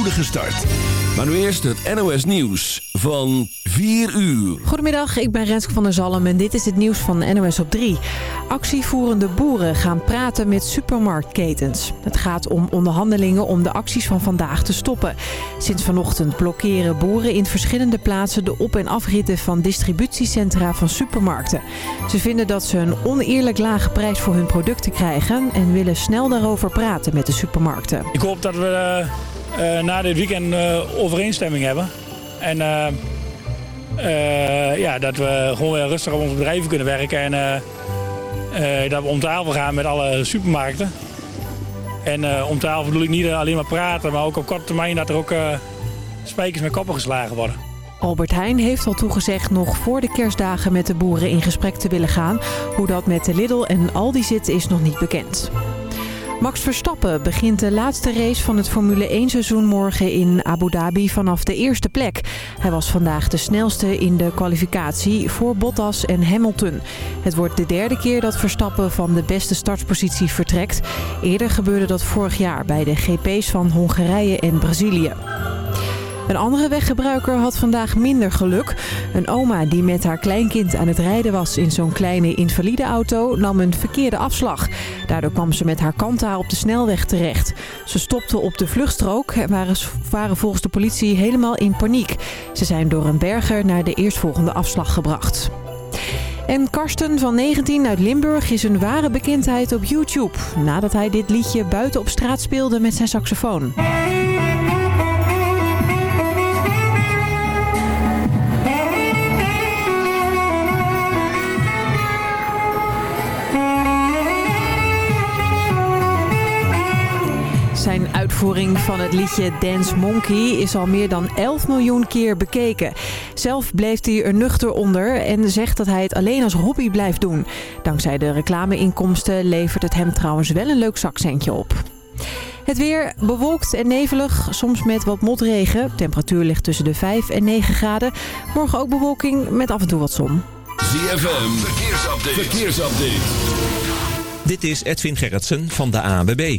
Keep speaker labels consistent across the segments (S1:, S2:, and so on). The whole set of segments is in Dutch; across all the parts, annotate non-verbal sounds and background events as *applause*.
S1: spoedige start. Maar nu eerst het NOS Nieuws van 4 uur.
S2: Goedemiddag, ik ben Renske van der Zalm en dit is het nieuws van NOS op 3. Actievoerende boeren gaan praten met supermarktketens. Het gaat om onderhandelingen om de acties van vandaag te stoppen. Sinds vanochtend blokkeren boeren in verschillende plaatsen de op- en afritten van distributiecentra van supermarkten. Ze vinden dat ze een oneerlijk lage prijs voor hun producten krijgen en willen snel daarover praten met de supermarkten.
S3: Ik hoop dat we uh, na dit weekend uh, overeenstemming hebben. En uh, ja, dat we gewoon weer rustig op onze bedrijven kunnen werken. En dat we om tafel gaan met alle supermarkten. En om tafel bedoel ik niet alleen maar praten, maar ook op korte termijn dat er ook spijkers met koppen geslagen worden.
S2: Albert Heijn heeft al toegezegd nog voor de kerstdagen met de boeren in gesprek te willen gaan. Hoe dat met de Lidl en Aldi zit is nog niet bekend. Max Verstappen begint de laatste race van het Formule 1 seizoen morgen in Abu Dhabi vanaf de eerste plek. Hij was vandaag de snelste in de kwalificatie voor Bottas en Hamilton. Het wordt de derde keer dat Verstappen van de beste startpositie vertrekt. Eerder gebeurde dat vorig jaar bij de GP's van Hongarije en Brazilië. Een andere weggebruiker had vandaag minder geluk. Een oma die met haar kleinkind aan het rijden was in zo'n kleine invalide auto nam een verkeerde afslag. Daardoor kwam ze met haar kanta op de snelweg terecht. Ze stopte op de vluchtstrook en waren volgens de politie helemaal in paniek. Ze zijn door een berger naar de eerstvolgende afslag gebracht. En Karsten van 19 uit Limburg is een ware bekendheid op YouTube. Nadat hij dit liedje buiten op straat speelde met zijn saxofoon. Uitvoering van het liedje Dance Monkey is al meer dan 11 miljoen keer bekeken. Zelf bleef hij er nuchter onder en zegt dat hij het alleen als hobby blijft doen. Dankzij de reclameinkomsten levert het hem trouwens wel een leuk zakcentje op. Het weer bewolkt en nevelig, soms met wat motregen. Temperatuur ligt tussen de 5 en 9 graden. Morgen ook bewolking met af en toe wat zon.
S1: ZFM, verkeersupdate. verkeersupdate.
S4: Dit is Edwin Gerritsen van de ANWB.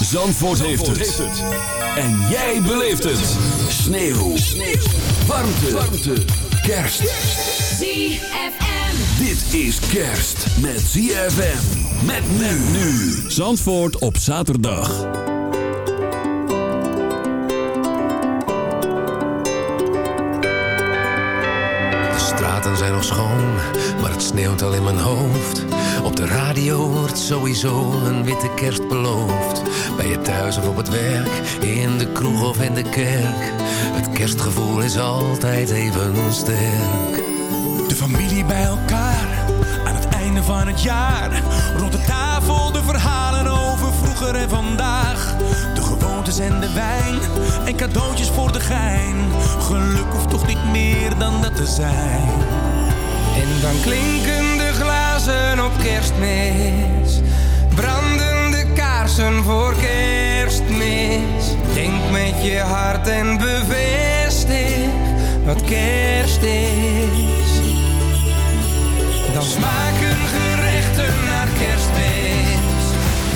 S1: Zandvoort, heeft, het. En jij beleeft het. Sneeuw. Sneeuw. Warmte. Warmte. Kerst.
S5: ZFM.
S1: Dit is kerst met ZFM. Met men nu. Zandvoort op zaterdag.
S6: De straten zijn nog schoon, maar het sneeuwt al in mijn hoofd. Op de radio wordt sowieso een witte kerst beloofd. Bij je thuis of op het werk, in de kroeg of in de kerk. Het kerstgevoel is altijd even sterk.
S7: De familie bij elkaar, aan het einde van het jaar. Rond de tafel de verhalen over vroeger en vandaag. De gewoontes en de wijn, en cadeautjes voor de gein. Geluk hoeft toch niet meer dan dat te zijn.
S8: En dan klinken de glazen op kerstmis. Branden voor kerstmis. Denk met je hart en bevestig wat kerst is. Dan smaken gerechten naar kerstmis.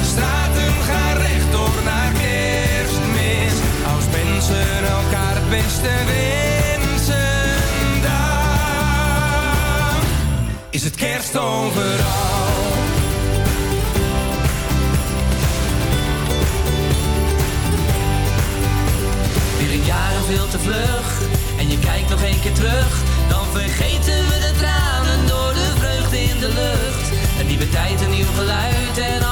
S8: Straten gaan rechtdoor naar kerstmis. Als mensen elkaar het beste wensen, dan is het kerst overal.
S9: Veel te vlug. En je kijkt nog een keer terug. Dan vergeten we de tranen door de vreugde in de lucht. Een nieuwe tijd, een nieuw geluid En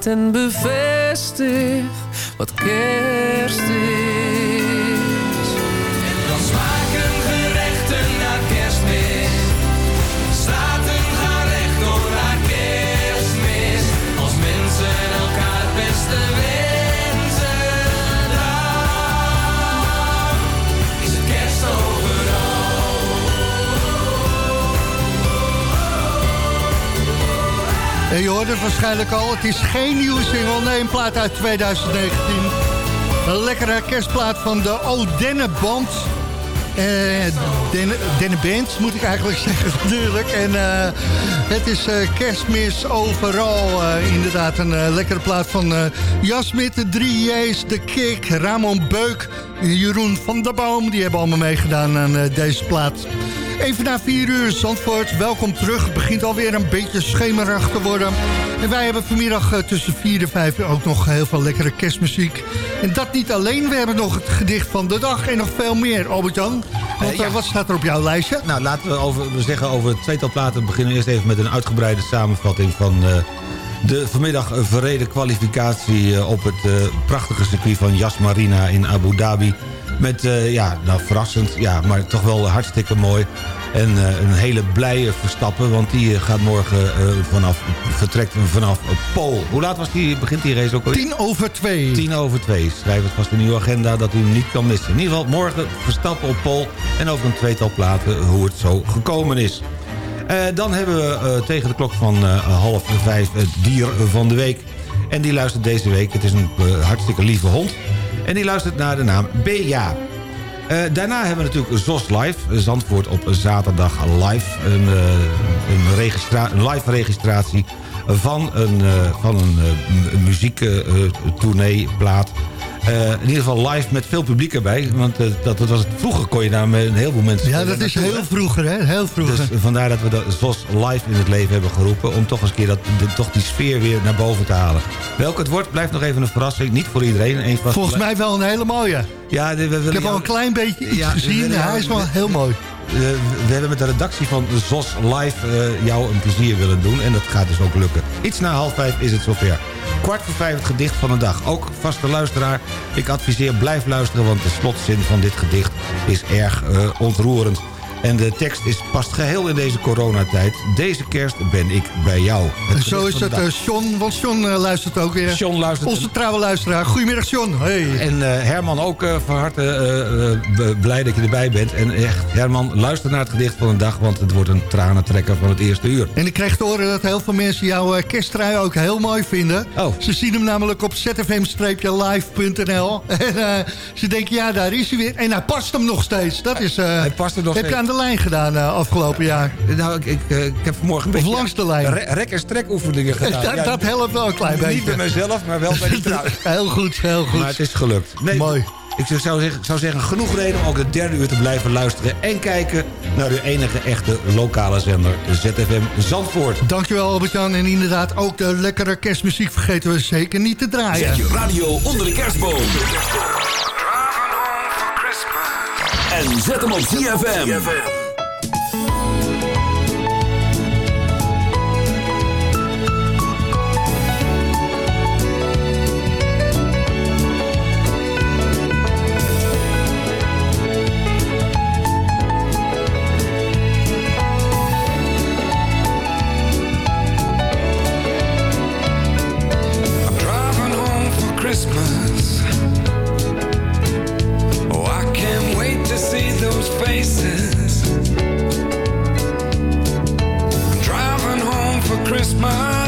S8: je hart
S10: waarschijnlijk al, het is geen nieuwe single, nee, een plaat uit 2019. Een lekkere kerstplaat van de Odenne Band. Eh, Denne, Denne Band, moet ik eigenlijk *laughs* zeggen, natuurlijk. En eh, het is eh, kerstmis overal. eh, inderdaad, een lekkere plaat van Jasmit, de 3J's, de Kik, Ramon Beuk, Jeroen van der Boom. Die hebben allemaal meegedaan aan deze plaat. Even na 4 uur, Zandvoort, welkom terug. Het begint alweer een beetje schemerig te worden. En wij hebben vanmiddag eh, tussen 4 en 5 uur ook nog heel veel lekkere kerstmuziek. En dat niet alleen, we hebben nog het gedicht van de dag en nog veel meer, Albert-Jan. Want
S11: Eh, ja.
S10: eh, wat staat er op jouw lijstje?
S11: Nou, laten we, over, we zeggen over het tweetal platen beginnen. Eerst even met een uitgebreide samenvatting van de vanmiddag verreden kwalificatie op het prachtige circuit van Yas Marina in Abu Dhabi. Met, eh, ja, nou verrassend, ja, maar toch wel hartstikke mooi. En eh, een hele blije Verstappen, want die eh, gaat morgen vanaf, vertrekt vanaf Pool. Hoe laat was die, begint die race ook al?
S10: 10 over 2.
S11: 10 over 2. Schrijf het vast in uw agenda dat u hem niet kan missen. In ieder geval morgen Verstappen op Pool en over een tweetal platen hoe het zo gekomen is. Dan hebben we tegen de klok van half vijf het dier van de week. En die luistert deze week. Het is een hartstikke lieve hond. En die luistert naar de naam Beja. Eh, daarna hebben we natuurlijk ZOS Live. Zandvoort op zaterdag live. Een, eh, een, een live registratie van een, eh, van een uh, muziektournee-plaat. Eh, in ieder geval live met veel publiek erbij. Want eh, dat, dat was het, vroeger kon je daar met een heleboel mensen...
S10: Ja, dat is heel vroeger, hè? Heel vroeger.
S11: Dus vandaar dat we de ZOS live in het leven hebben geroepen... om toch eens een keer dat, de- toch die sfeer weer naar boven te halen. Welke het wordt, blijft nog even een verrassing. Niet voor iedereen. Eens
S10: Volgens mij wel een hele mooie.
S11: Ja, we, we
S10: Ik heb al een klein beetje iets
S11: Ja,
S10: gezien. Hij is wel heel mooi.
S11: Eh, we hebben met de redactie van ZOS Live eh, jou een plezier willen doen. En dat gaat dus ook lukken. Iets na half vijf is het zover. Kwart voor vijf het gedicht van de dag. Ook vaste luisteraar. Ik adviseer blijf luisteren, want de slotzin van dit gedicht is erg eh, ontroerend. En de tekst is, past geheel in deze coronatijd. Deze kerst ben ik bij jou. Het
S10: En zo is het, John. Want John eh, luistert ook weer.
S11: John luistert.
S10: Onze trouwe luisteraar. Goedemiddag, John. Hey.
S11: En eh, Herman ook van harte blij dat je erbij bent. En echt, Herman, luister naar het gedicht van de dag... want het wordt een tranentrekker van het eerste uur.
S10: En ik kreeg te horen dat heel veel mensen jouw kersttrui ook heel mooi vinden.
S11: Oh.
S10: Ze zien hem namelijk op zfm-live.nl. *laughs* En ze denken, ja, daar is hij weer. En hij past hem nog steeds. Dat is,
S11: Hij past er nog steeds.
S10: De lijn gedaan eh, afgelopen jaar.
S11: Nou, ik, ik, eh, ik heb vanmorgen een
S10: Of
S11: beetje...
S10: langs de lijn.
S11: re- rek- en strekoefeningen gedaan. *laughs*
S10: dat,
S11: Ja,
S10: dat helpt wel een klein beetje.
S11: Niet bij mezelf, maar wel bij die trui. *laughs*
S10: heel goed, heel goed.
S11: Maar het is gelukt. Nee,
S10: Mooi.
S11: Ik zou zeggen, zou zeggen, genoeg reden om ook de derde uur te blijven luisteren... en kijken naar de enige echte lokale zender ZFM Zandvoort.
S10: Dankjewel Albert-Jan. En inderdaad, ook de lekkere kerstmuziek vergeten we zeker niet te draaien.
S1: Zet je radio onder de kerstboom. En zet hem op ZFM.
S7: I'm driving home for Christmas. Faces. I'm driving home for Christmas,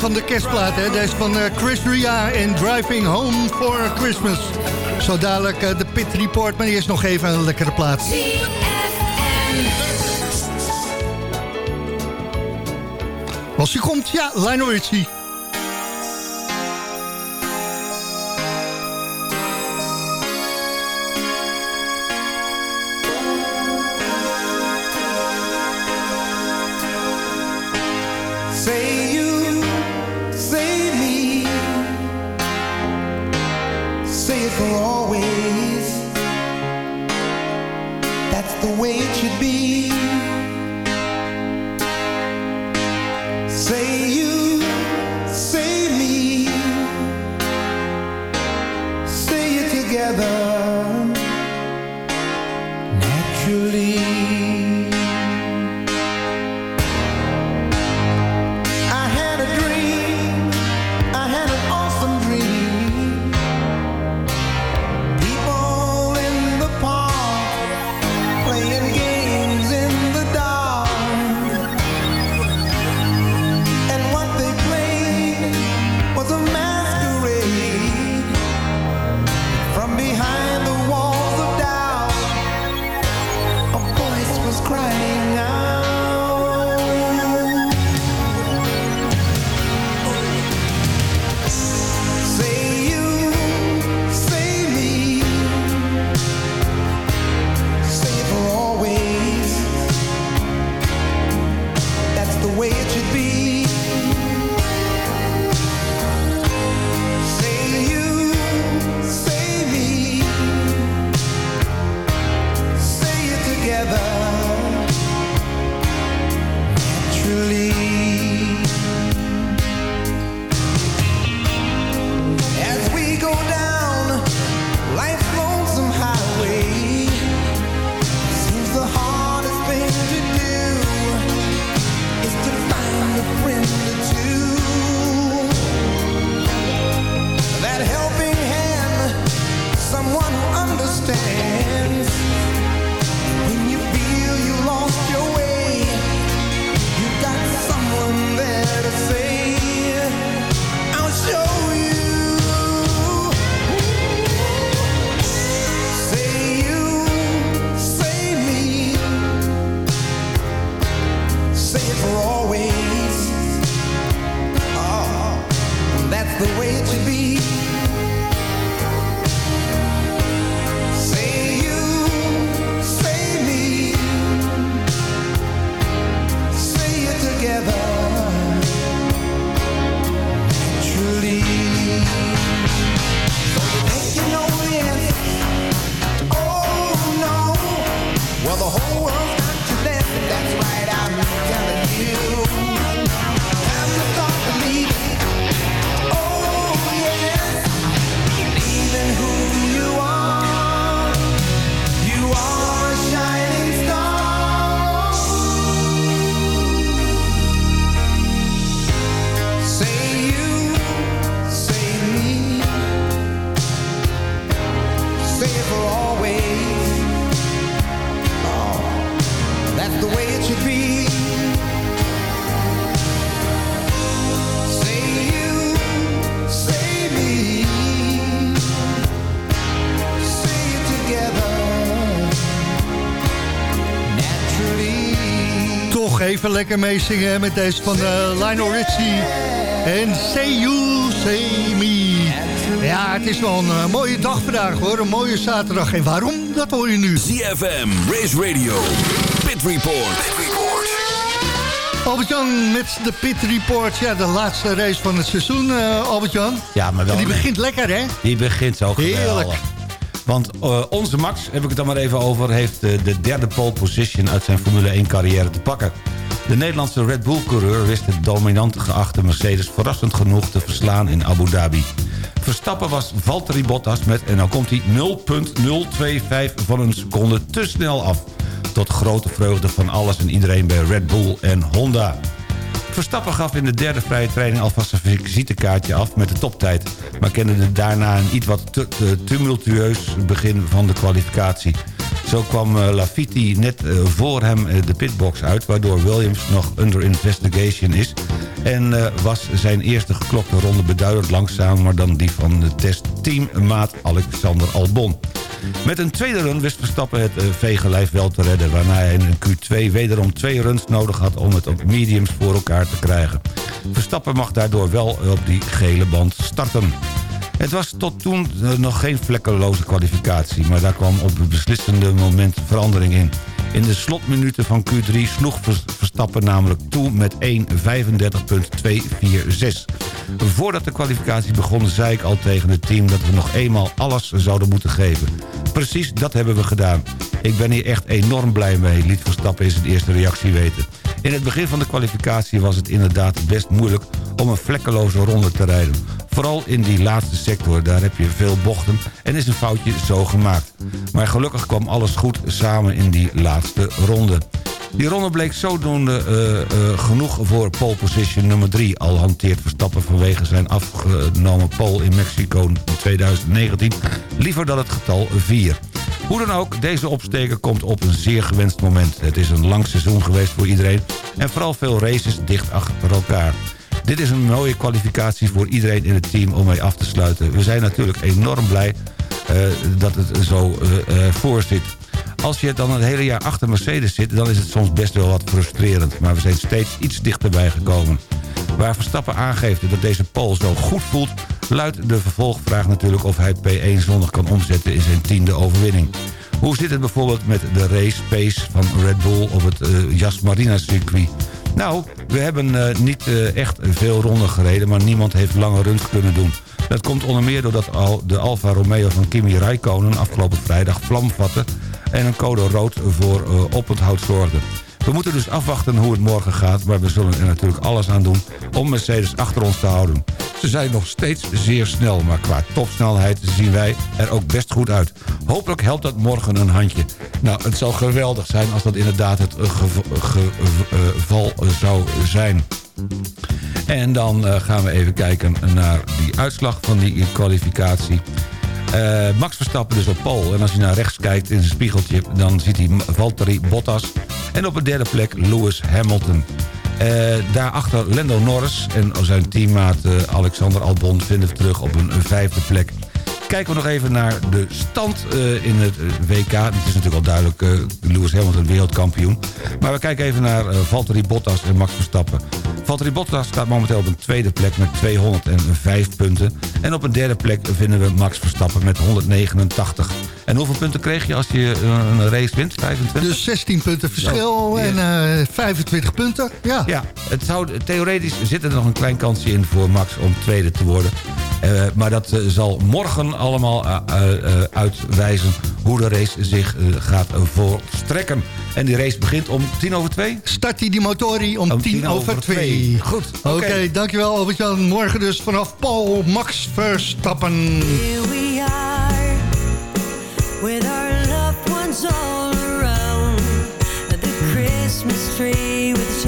S10: van de kerstplaten, hè? Deze van eh, Chris Ria en Driving Home for Christmas. Zo dadelijk eh, de Pit Report, maar eerst nog even een lekkere plaat. Als hij komt, ja, Lionel Richie. Even lekker meezingen met deze van uh, Lionel Richie. En Say You, Say Me. Ja, het is wel een uh, mooie dag vandaag hoor, een mooie zaterdag. En waarom, dat hoor je nu.
S1: ZFM, Race Radio, Pit Report. Pit Report.
S10: Albert-Jan met de Pit Report. Ja, de laatste race van het seizoen, uh, Albert-Jan.
S11: Ja, maar wel...
S10: En die begint lekker, hè?
S11: Die begint zo geweldig.
S10: Heerlijk.
S11: Want uh, onze Max, heb ik het dan maar even over... heeft uh, de derde pole position uit zijn Formule 1 carrière te pakken. De Nederlandse Red Bull-coureur wist de dominant geachte Mercedes... verrassend genoeg te verslaan in Abu Dhabi. Verstappen was Valtteri Bottas met, en nou komt hij 0.025 van een seconde te snel af. Tot grote vreugde van alles en iedereen bij Red Bull en Honda. Verstappen gaf in de derde vrije training alvast een visitekaartje af met de toptijd... maar kende daarna een iets wat tumultueus begin van de kwalificatie. Zo kwam uh, Lafitti net uh, voor hem uh, de pitbox uit... waardoor Williams nog under investigation is... en was zijn eerste geklokte ronde beduidend langzamer... dan die van de testteammaat Alexander Albon. Met een tweede run wist Verstappen het vegenlijf wel te redden... waarna hij in Q2 wederom twee runs nodig had om het op mediums voor elkaar te krijgen. Verstappen mag daardoor wel op die gele band starten. Het was tot toen uh, nog geen vlekkeloze kwalificatie... maar daar kwam op het beslissende moment verandering in. In de slotminuten van Q3 sloeg Verstappen namelijk toe met 1.35.246. Voordat de kwalificatie begon zei ik al tegen het team... dat we nog eenmaal alles zouden moeten geven. Precies dat hebben we gedaan. Ik ben hier echt enorm blij mee, liet Verstappen in zijn eerste reactie weten. In het begin van de kwalificatie was het inderdaad best moeilijk... om een vlekkeloze ronde te rijden. Vooral in die laatste sector, daar heb je veel bochten... en is een foutje zo gemaakt. Maar gelukkig kwam alles goed samen in die laatste ronde. Die ronde bleek zodoende uh, uh, genoeg voor pole position nummer 3. Al hanteert Verstappen vanwege zijn afgenomen pole in Mexico in 2019... liever dan het getal 4. Hoe dan ook, deze opsteker komt op een zeer gewenst moment. Het is een lang seizoen geweest voor iedereen... en vooral veel races dicht achter elkaar. Dit is een mooie kwalificatie voor iedereen in het team om mee af te sluiten. We zijn natuurlijk enorm blij dat het zo uh, uh, voor zit. Als je dan het hele jaar achter Mercedes zit... dan is het soms best wel wat frustrerend. Maar we zijn steeds iets dichterbij gekomen. Waar Verstappen aangeeft dat deze pole zo goed voelt... luidt de vervolgvraag natuurlijk of hij P1 zondag kan omzetten in zijn tiende overwinning. Hoe zit het bijvoorbeeld met de race pace van Red Bull op het uh, Jas Marina circuit? Nou, we hebben uh, niet uh, echt veel ronden gereden... maar niemand heeft lange runs kunnen doen. Dat komt onder meer doordat al de Alfa Romeo van Kimi Räikkönen... afgelopen vrijdag vlam vatte en een code rood voor uh, oponthoud zorgde. We moeten dus afwachten hoe het morgen gaat... maar we zullen er natuurlijk alles aan doen om Mercedes achter ons te houden. Ze zijn nog steeds zeer snel, maar qua topsnelheid zien wij er ook best goed uit. Hopelijk helpt dat morgen een handje. Nou, het zal geweldig zijn als dat inderdaad het geval zou zijn. En dan uh, gaan we even kijken naar die uitslag van die kwalificatie. Uh, Max Verstappen dus op pole. En als hij naar rechts kijkt in zijn spiegeltje... dan ziet hij Valtteri Bottas. En op de derde plek Lewis Hamilton. Uh, daarachter Lando Norris en zijn teammaat uh, Alexander Albon... vinden terug op een vijfde plek. Kijken we nog even naar de stand uh, in het WK. Het is natuurlijk al duidelijk, uh, Lewis Hamilton wereldkampioen. Maar we kijken even naar uh, Valtteri Bottas en Max Verstappen. Valtteri Bottas staat momenteel op een tweede plek met 205 punten. En op een derde plek vinden we Max Verstappen met 189. En hoeveel punten kreeg je als je een race wint? 25?
S10: Dus 16 punten verschil ja. en uh, 25 punten. Ja.
S11: ja, het zou, theoretisch zit er nog een klein kansje in voor Max om tweede te worden. Uh, maar dat uh, zal morgen allemaal uh, uitwijzen hoe de race zich gaat voorstrekken. En die race begint om tien over twee?
S10: Start die, die motorie om, om tien, tien over, over twee. twee.
S11: Goed,
S10: oké. Okay. Okay, dankjewel Albert-Jan. Morgen dus vanaf Paul Max Verstappen.
S5: Here we are, with our loved ones all around. The Christmas tree with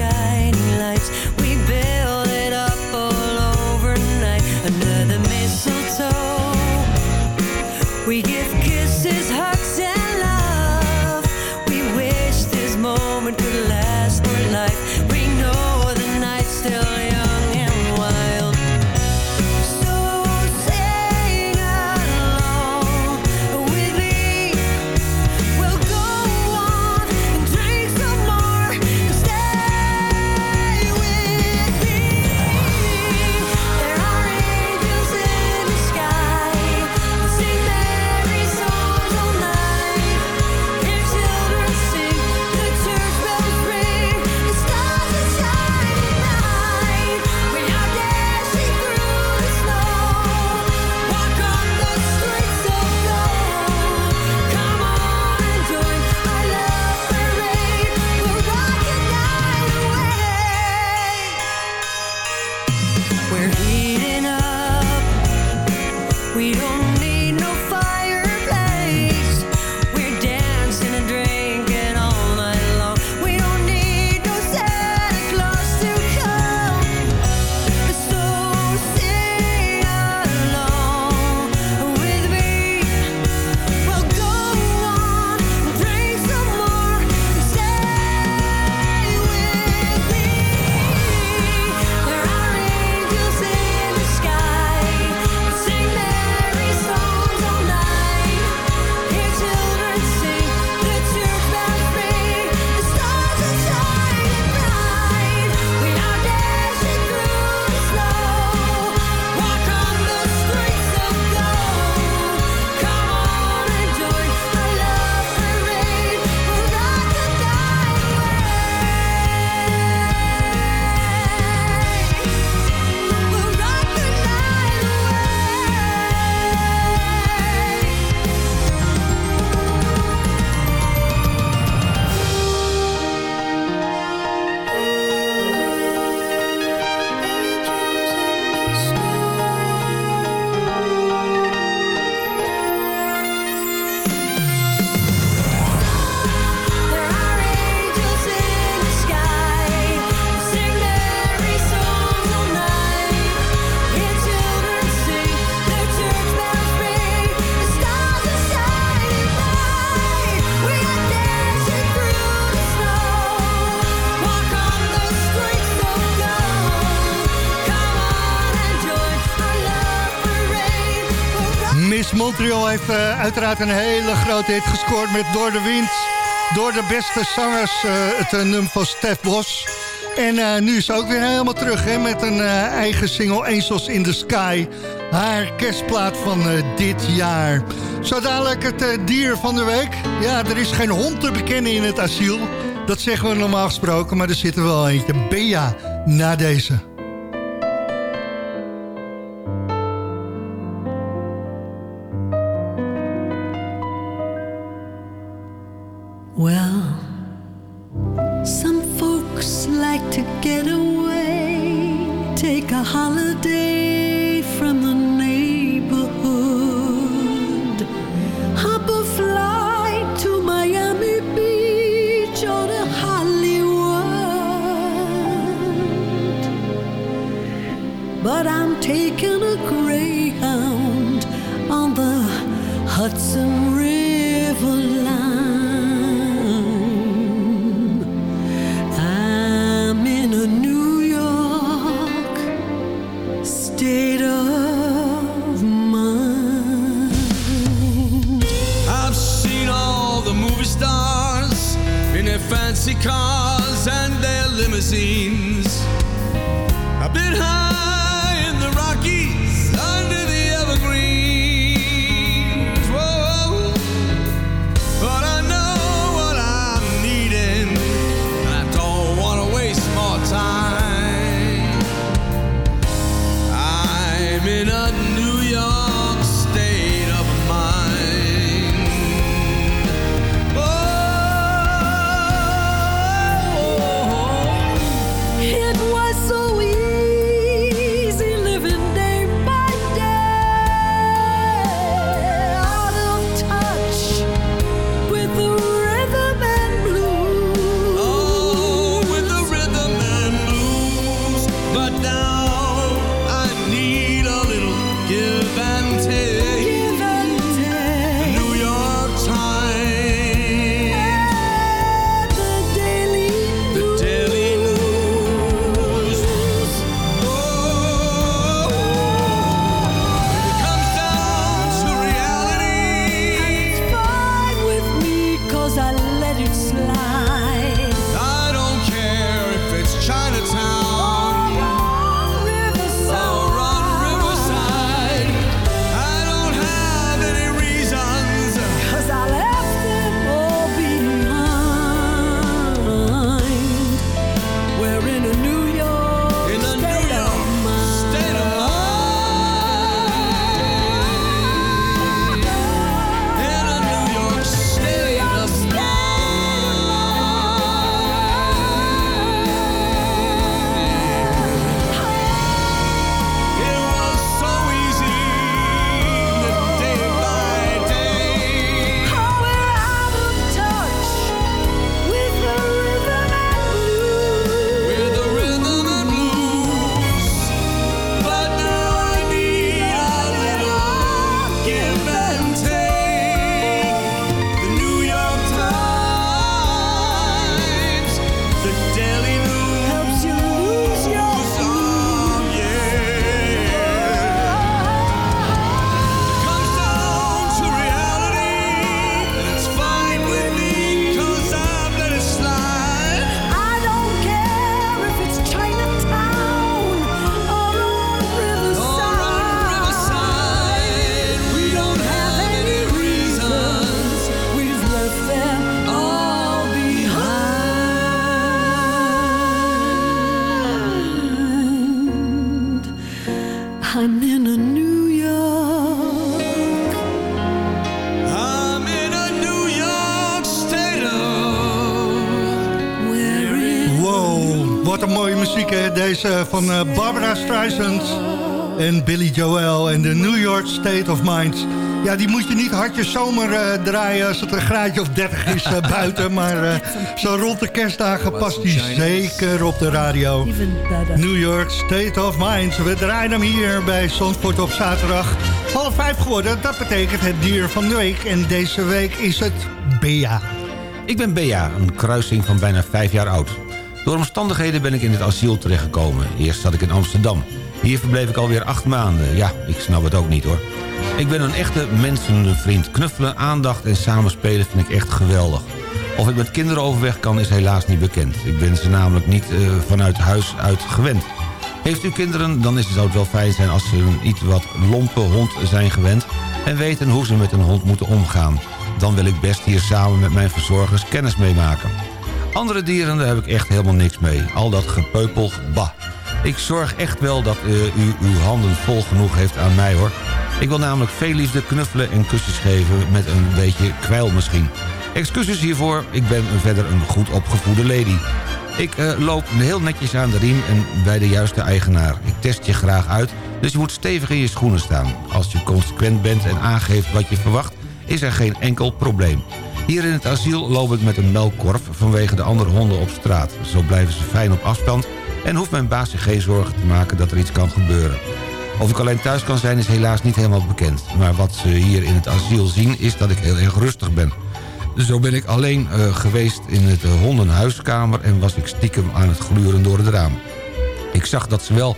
S12: uiteraard een hele grote hit gescoord met Door de Wind. Door de beste zangers, eh, het uh, nummer van Stef Bos. En nu is ze ook weer helemaal terug hè, met een eigen single Angels in the Sky. Haar kerstplaat van dit jaar. Zo dadelijk het dier van de week. Ja, er is geen hond te bekennen in het asiel. Dat zeggen we normaal gesproken, maar er zit er wel eentje. Bea, na deze. Deze van eh, Barbara Streisand en Billy Joel en de New York State of Mind. Ja, die moet je niet hardjes zomer eh, draaien als het een graadje of 30 is eh, *laughs* buiten. Maar eh, zo rond de kerstdagen past die zeker op de radio. New York State of Mind. We draaien hem hier bij Zandvoort op zaterdag. Half vijf geworden, dat betekent het dier van de week. En deze week is het Bea.
S11: Ik ben Bea, een kruising van bijna vijf jaar oud. Door omstandigheden ben ik in het asiel terechtgekomen. Eerst zat ik in Amsterdam. Hier verbleef ik alweer acht maanden. Ja, ik snap het ook niet hoor. Ik ben een echte mensenvriend. Knuffelen, aandacht en samenspelen vind ik echt geweldig. Of ik met kinderen overweg kan is helaas niet bekend. Ik ben ze namelijk niet uh, vanuit huis uit gewend. Heeft u kinderen, dan is het, zou het wel fijn zijn als ze een iets wat lompe hond zijn gewend... en weten hoe ze met een hond moeten omgaan. Dan wil ik best hier samen met mijn verzorgers kennis meemaken. Andere dieren, daar heb ik echt helemaal niks mee. Al dat gepeupel, bah. Ik zorg echt wel dat uh, u uw handen vol genoeg heeft aan mij hoor. Ik wil namelijk veel liefde knuffelen en kusjes geven met een beetje kwijl misschien. Excuses hiervoor, ik ben verder een goed opgevoede lady. Ik uh, loop heel netjes aan de riem en bij de juiste eigenaar. Ik test je graag uit, dus je moet stevig in je schoenen staan. Als je consequent bent en aangeeft wat je verwacht, is er geen enkel probleem. Hier in het asiel loop ik met een melkkorf vanwege de andere honden op straat. Zo blijven ze fijn op afstand en hoeft mijn baas zich geen zorgen te maken dat er iets kan gebeuren. Of ik alleen thuis kan zijn is helaas niet helemaal bekend. Maar wat ze hier in het asiel zien is dat ik heel erg rustig ben. Zo ben ik alleen uh, geweest in het hondenhuiskamer... en was ik stiekem aan het gluren door het raam. Ik zag, dat ze wel,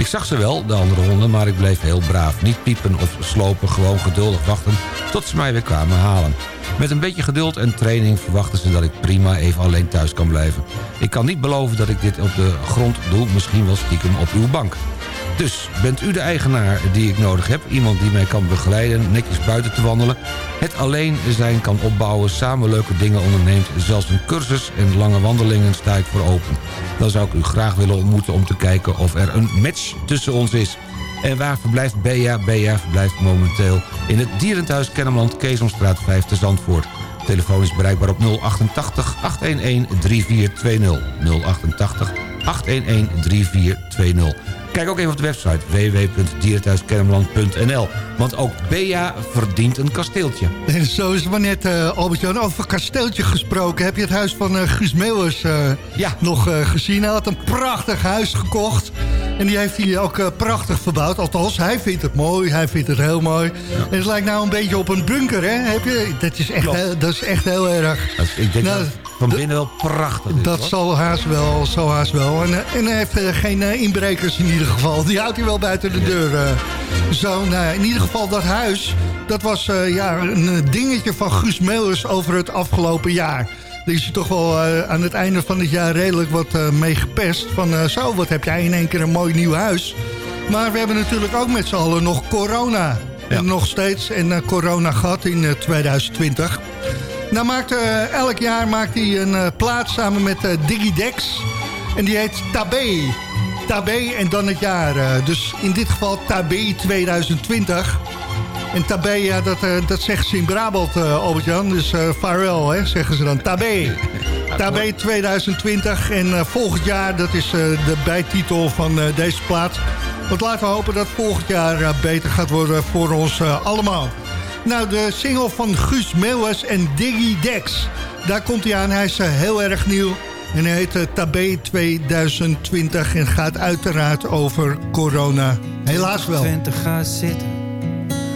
S11: ik zag ze wel, de andere honden, maar ik bleef heel braaf. Niet piepen of slopen, gewoon geduldig wachten tot ze mij weer kwamen halen. Met een beetje geduld en training verwachten ze dat ik prima even alleen thuis kan blijven. Ik kan niet beloven dat ik dit op de grond doe, misschien wel stiekem op uw bank. Dus bent u de eigenaar die ik nodig heb? Iemand die mij kan begeleiden, netjes buiten te wandelen... het alleen zijn kan opbouwen, samen leuke dingen onderneemt... zelfs een cursus en lange wandelingen sta ik voor open. Dan zou ik u graag willen ontmoeten om te kijken of er een match tussen ons is. En waar verblijft Bea? Bea verblijft momenteel in het dierenthuis Kennemerland... Keesomstraat 5 te Zandvoort. Telefoon is bereikbaar op 088 811 3420. 088 811 3420. Kijk ook even op de website www.dierenthuiskennemerland.nl. Want ook Bea verdient een kasteeltje.
S10: En zo is het maar net, uh, Albert-Jan, over kasteeltje gesproken. Heb je het huis van uh, Guus Meeuwers uh, ja. nog gezien? Hij had een prachtig huis gekocht. En die heeft hij ook prachtig verbouwd. Althans, hij vindt het mooi. Hij vindt het heel mooi. Ja. En het lijkt nou een beetje op een bunker, hè? Heb je? Dat, is echt, heel, dat is echt heel erg.
S11: Dat, ik denk nou, dat van binnen wel prachtig is,
S10: Dat hoor. zal haast wel, zal haast wel. En, en hij heeft geen inbrekers in ieder geval. Die houdt hij wel buiten de deur. Zo, nou, in ieder geval dat huis... dat was ja, een dingetje van Guus Meeuwers over het afgelopen jaar. Is hij toch wel uh, aan het einde van het jaar redelijk wat mee gepest. Van zo, wat heb jij in één keer een mooi nieuw huis. Maar we hebben natuurlijk ook met z'n allen nog corona. Ja. En nog steeds en corona gehad in 2020. Nou maakt, elk jaar maakt hij een plaat samen met Digidex. En die heet Tabé. Tabé en dan het jaar. Uh, dus in dit geval Tabé 2020. En Tabé, dat, uh, dat zeggen ze in Brabant, uh, Albert-Jan. Dus farewell, hè, zeggen ze dan. Tabé. Tabé 2020. En volgend jaar, dat is de bijtitel van deze plaats. Want laten we hopen dat volgend jaar beter gaat worden voor ons allemaal. Nou, de single van Guus Meeuwers en Diggy Dex. Daar komt hij aan. Hij is heel erg nieuw. En hij heet Tabé 2020 en gaat uiteraard over corona. Helaas wel.
S9: 20 ga zitten,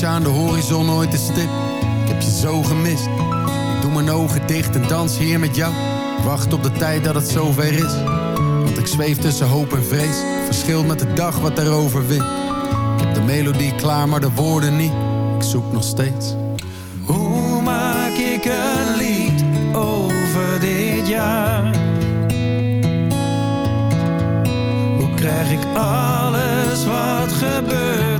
S13: Puntje aan de horizon ooit te stip? Ik heb je zo gemist. Ik doe mijn ogen dicht en dans hier met jou. Wacht op de tijd dat het zover is. Want ik zweef tussen hoop en vrees. Verschilt met de dag wat erover wint. Ik heb de melodie klaar, maar de woorden niet ik zoek nog steeds.
S9: Hoe maak ik een lied over dit jaar? Hoe krijg ik alles wat gebeurd is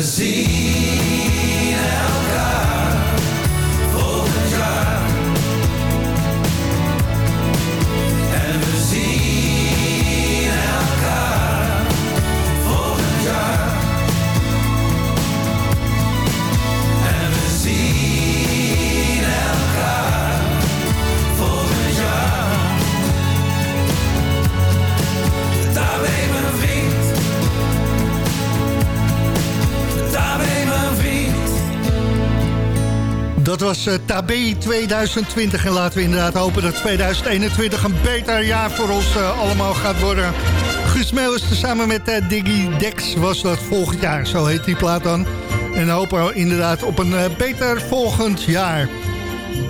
S9: En
S10: Dat was eh, Tabé 2020 en laten we inderdaad hopen dat 2021 een beter jaar voor ons eh, allemaal gaat worden. Guus Meeuwis samen met eh, Diggy Dex was dat volgend jaar, zo heet die plaat dan. En hopen we inderdaad op een eh, beter volgend jaar.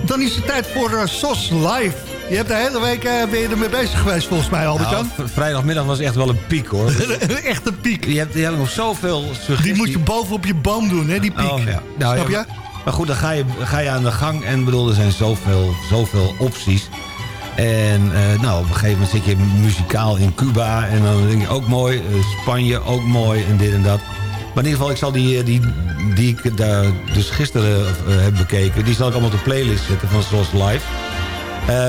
S10: Dan is het tijd voor eh, SOS Live. Je hebt de hele week eh, ben je ermee bezig geweest volgens mij, Albert-Jan.
S11: Nou, vrijdagmiddag was echt wel een piek hoor. *laughs*
S10: echt een piek.
S11: Je hebt, je hebt nog zoveel suggesties.
S10: Die moet je boven op je boom doen, hè, die piek.
S11: Oh, ja. Nou,
S10: Snap
S11: ja,
S10: je?
S11: Maar goed, dan ga je, ga je aan de gang. En bedoel, er zijn zoveel, zoveel opties. En eh, nou, op een gegeven moment zit je muzikaal in Cuba. En dan denk je ook mooi. eh, Spanje ook mooi. En dit en dat. Maar in ieder geval, ik zal die, eh, die, die ik daar dus gisteren heb bekeken... die zal ik allemaal op de playlist zetten van SOS Live.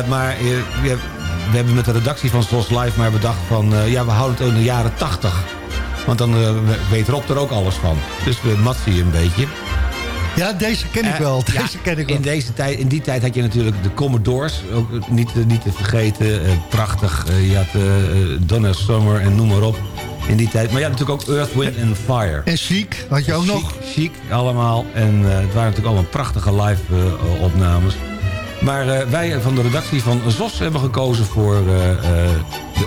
S11: Maar we, we hebben met de redactie van SOS Live maar bedacht van... ja, we houden het in de jaren 80. Want dan weet Rob er ook alles van. Dus we matsen je een beetje.
S10: Ja, deze ken ik
S11: Eh,
S10: wel.
S11: ja,
S10: Deze ken ik wel.
S11: In, deze tijd, in die tijd had je natuurlijk de Commodores. Ook niet, eh, niet te vergeten. eh, prachtig. Je had Donna Summer en noem maar op. In die tijd. Maar je had natuurlijk ook Earth, Wind and Fire.
S10: En Chic had je ook
S11: Chic,
S10: nog.
S11: Chic allemaal. En het waren natuurlijk allemaal prachtige live opnames. Maar wij van de redactie van ZOS hebben gekozen voor de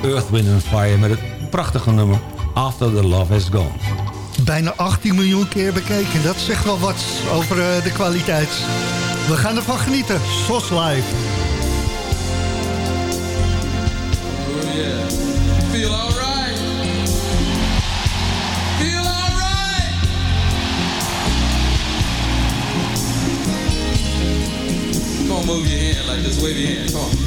S11: Earth, Wind and Fire... met het prachtige nummer After the Love Has Gone.
S10: Bijna 18 miljoen keer bekeken. Dat zegt wel wat over eh, de kwaliteit. We gaan ervan genieten. SOS Live.
S12: Oh yeah. Feel alright. Feel alright. Come on, move your hand like this. Wave your hand. Come.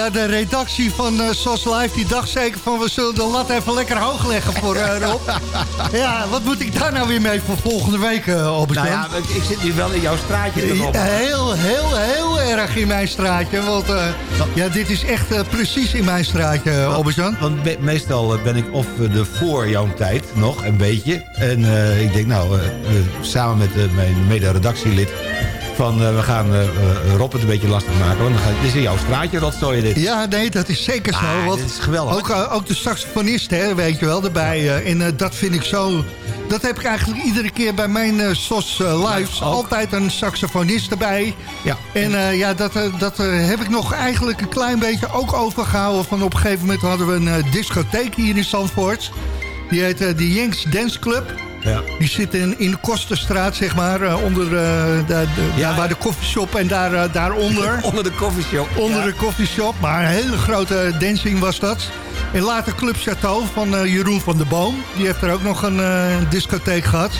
S10: Ja, de redactie van eh SOS Live die dacht zeker van... we zullen de lat even lekker hoog leggen voor eh, Rob. *laughs* ja, wat moet ik daar nou weer mee voor volgende week, uh, Albert
S11: Nou ja, ik, zit nu wel in jouw straatje
S10: Ja, heel, heel, heel erg in mijn straatje. Want ja, dit is echt precies in mijn straatje, uh.
S11: Want me- meestal ben ik of de voor jouw tijd nog, een beetje. En ik denk, nou, samen met mijn mede-redactielid... van eh, we gaan eh, eh, Rob het een beetje lastig maken. Want dit is in jouw straatje, rotzooi dit.
S10: Ja, nee, dat is zeker zo.
S11: Ah,
S10: want
S11: is geweldig.
S10: Ook, ook de saxofonist, hè, weet je wel, erbij. en dat vind ik zo... Dat heb ik eigenlijk iedere keer bij mijn SOS lives. Altijd een saxofonist erbij.
S11: Ja.
S10: En ja, dat, dat heb ik nog eigenlijk een klein beetje ook overgehouden. Van op een gegeven moment hadden we een discotheek hier in Zandvoort. Die heet eh, de Yanks Dance Club.
S11: Ja.
S10: Die zit in, de Kosterstraat, zeg maar. eh, onder eh, de, de, daar waar de koffieshop en daar, eh, daaronder. *laughs*
S11: Onder de koffieshop.
S10: Onder de koffieshop. Maar een hele grote dancing was dat. En later Club Chateau van Jeroen van der Boom. Die heeft er ook nog een discotheek gehad.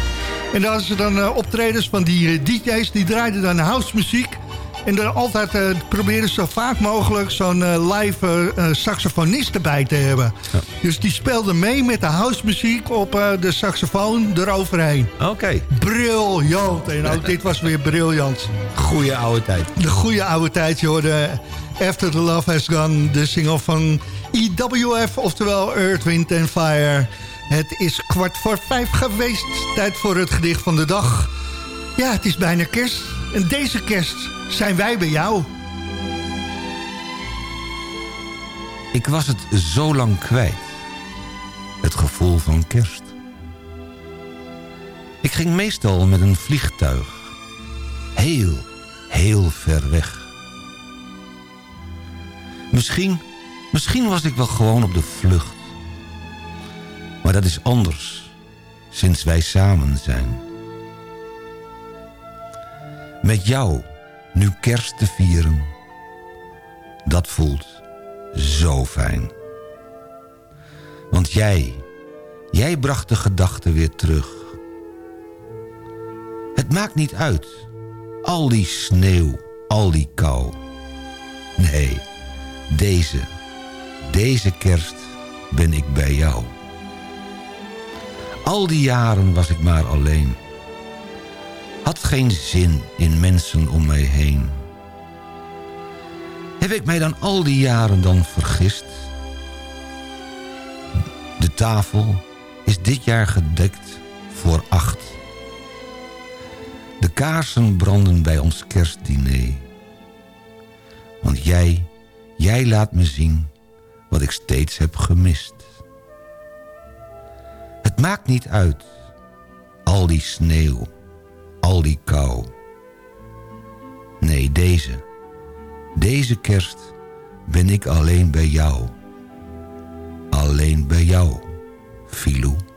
S10: En daar hadden ze dan optredens van die DJ's. Die draaiden dan housemuziek. En dan altijd eh proberen ze zo vaak mogelijk zo'n eh, live eh, saxofonist erbij te hebben. Dus die speelde mee met de housemuziek op de saxofoon eroverheen.
S11: Oké.
S10: Briljant. En ook dit was weer briljant.
S11: Goeie oude tijd.
S10: De goede oude tijd, je hoorde After the Love Has Gone, de single van EWF, oftewel Earth, Wind and Fire. Het is kwart voor vijf geweest. Tijd voor het gedicht van de dag. Ja, het is bijna kerst. En deze kerst zijn wij bij jou.
S14: Ik was het zo lang kwijt. Het gevoel van kerst. Ik ging meestal met een vliegtuig. Heel, heel ver weg. Misschien, misschien was ik wel gewoon op de vlucht. Maar dat is anders, sinds wij samen zijn. Met jou nu kerst te vieren, dat voelt zo fijn. Want jij, jij bracht de gedachten weer terug. Het maakt niet uit, al die sneeuw, al die kou. Nee, deze, deze kerst ben ik bij jou. Al die jaren was ik maar alleen. Had geen zin in mensen om mij heen. Heb ik mij dan al die jaren dan vergist? De tafel is dit jaar gedekt voor acht. De kaarsen branden bij ons kerstdiner. Want jij, jij laat me zien wat ik steeds heb gemist. Het maakt niet uit, al die sneeuw, al die kou. Nee, deze, deze kerst ben ik alleen bij jou. Alleen bij jou, Filou.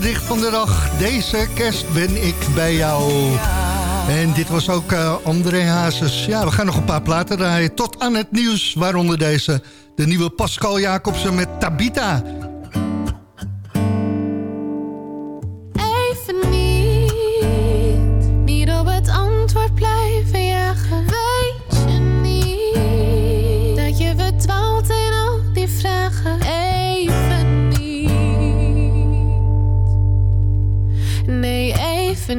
S10: Gedicht van de dag. Deze kerst ben ik bij jou. En dit was ook eh, André Hazes. Ja, we gaan nog een paar platen draaien. Tot aan het nieuws, waaronder deze. De nieuwe Pascal Jacobsen met Tabita.
S15: Weet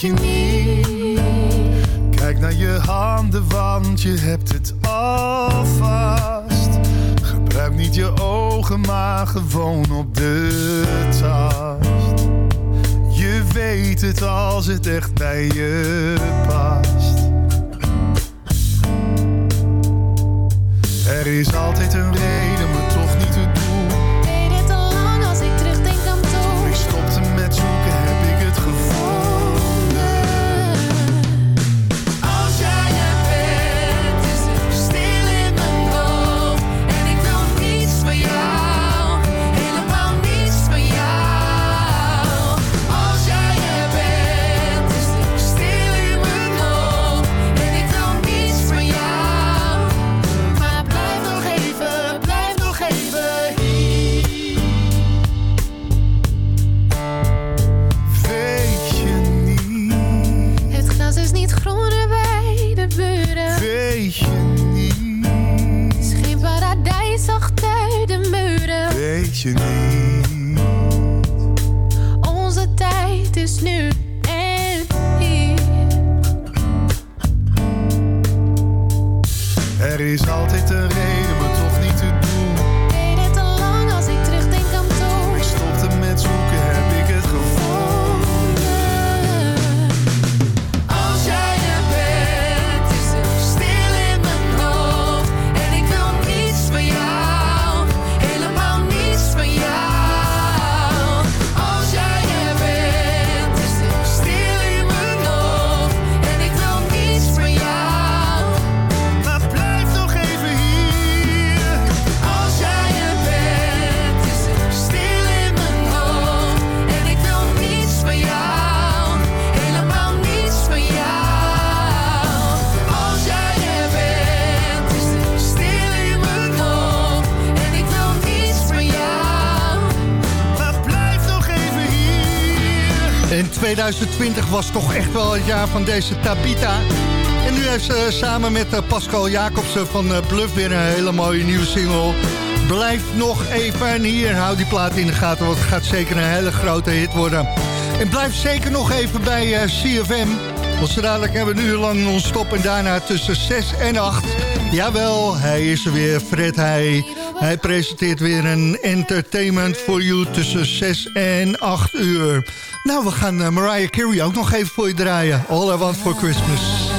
S15: je niet?
S12: Kijk naar je handen, want je hebt het alvast. Gebruik niet je ogen, maar gewoon op de tast. Je weet het als het echt bij je past. Er is altijd een reden, je niet.
S10: 2020 was toch echt wel het jaar van deze Tabita. En nu heeft ze samen met eh, Pascal Jacobsen van eh, Bluff weer een hele mooie nieuwe single. Blijf nog even hier. Hou die plaat in de gaten, want het gaat zeker een hele grote hit worden. En blijf zeker nog even bij eh, CFM. Want zo dadelijk hebben we een uur lang non-stop en daarna tussen 6 en 8. Jawel, hij is er weer, Fred Heij. Hij presenteert weer een entertainment for you tussen 6 en 8 uur. Nou, we gaan eh, Mariah Carey ook nog even voor je draaien. All I Want For Christmas.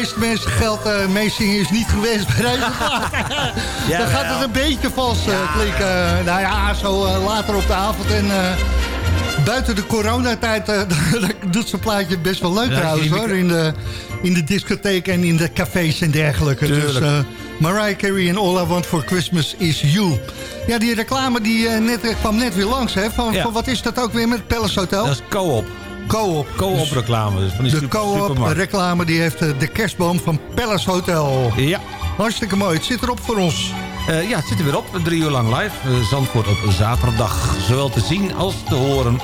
S10: Meeste mensen geldt, uh, meezingen is niet geweest bij deze plaat. *laughs* *laughs* Dan gaat het een beetje vals uh, klinken. nou ja, zo later op de avond en buiten de coronatijd *laughs* doet zijn plaatje best wel leuk trouwens hoor. In de, in de discotheek en in de cafés en dergelijke. Dus Mariah Carey en All I Want For Christmas Is You. Ja, die reclame die, net, kwam net weer langs. Hè? Van, van, wat is dat ook weer met Palace Hotel?
S11: Dat is co-op.
S10: Co-op.
S11: Co-op reclame. Dus van die
S10: de co-op reclame die heeft de kerstboom van Palace Hotel.
S11: Ja.
S10: Hartstikke mooi. Het zit erop voor ons.
S11: Uh, ja, het zit er weer op. Drie uur lang live. Uh, Zandvoort op zaterdag. Zowel te zien als te horen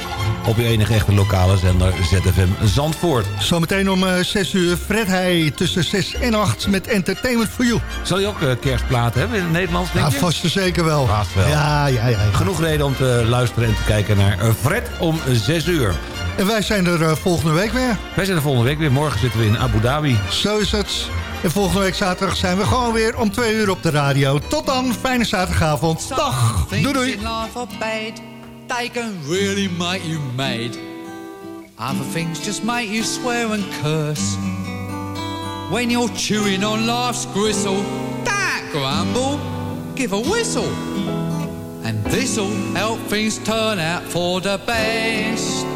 S11: op je enige echte lokale zender ZFM Zandvoort.
S10: Zometeen om uh, 6 uur Fred Heij tussen 6 en 8 met Entertainment for You.
S11: Zal je ook uh, kerstplaten hebben in het Nederlands, denk
S10: ja,
S11: je?
S10: vast zeker wel.
S11: Vast wel.
S10: Ja, ja, ja, ja.
S11: Genoeg reden om te luisteren en te kijken naar Fred om 6 uur.
S10: En wij zijn er uh, volgende week weer.
S11: Wij zijn er volgende week weer. Morgen zitten we in Abu Dhabi.
S10: Zo is het. En volgende week zaterdag zijn we gewoon weer om twee uur op de radio. Tot dan, fijne zaterdagavond. Dag. Doei doei.
S16: They can really make you mad. Other things just make you swear and curse. When you're chewing on life's gristle, that grumble, give a whistle. And this'll help things turn out for the best.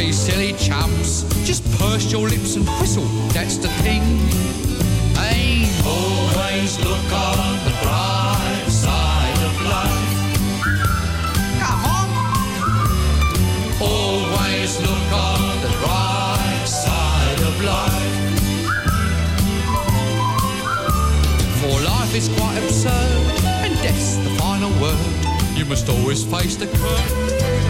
S16: be silly chumps. Just purse your lips and whistle, that's the thing. Hey, always look on the bright side of life. Come on. Always look on the bright side of life. For life is quite absurd, and death's the final word. You must always face the curtain.